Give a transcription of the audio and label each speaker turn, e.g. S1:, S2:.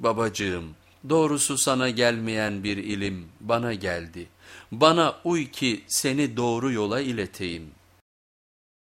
S1: Babacığım doğrusu sana gelmeyen bir ilim bana geldi. Bana uy ki seni doğru yola ileteyim.''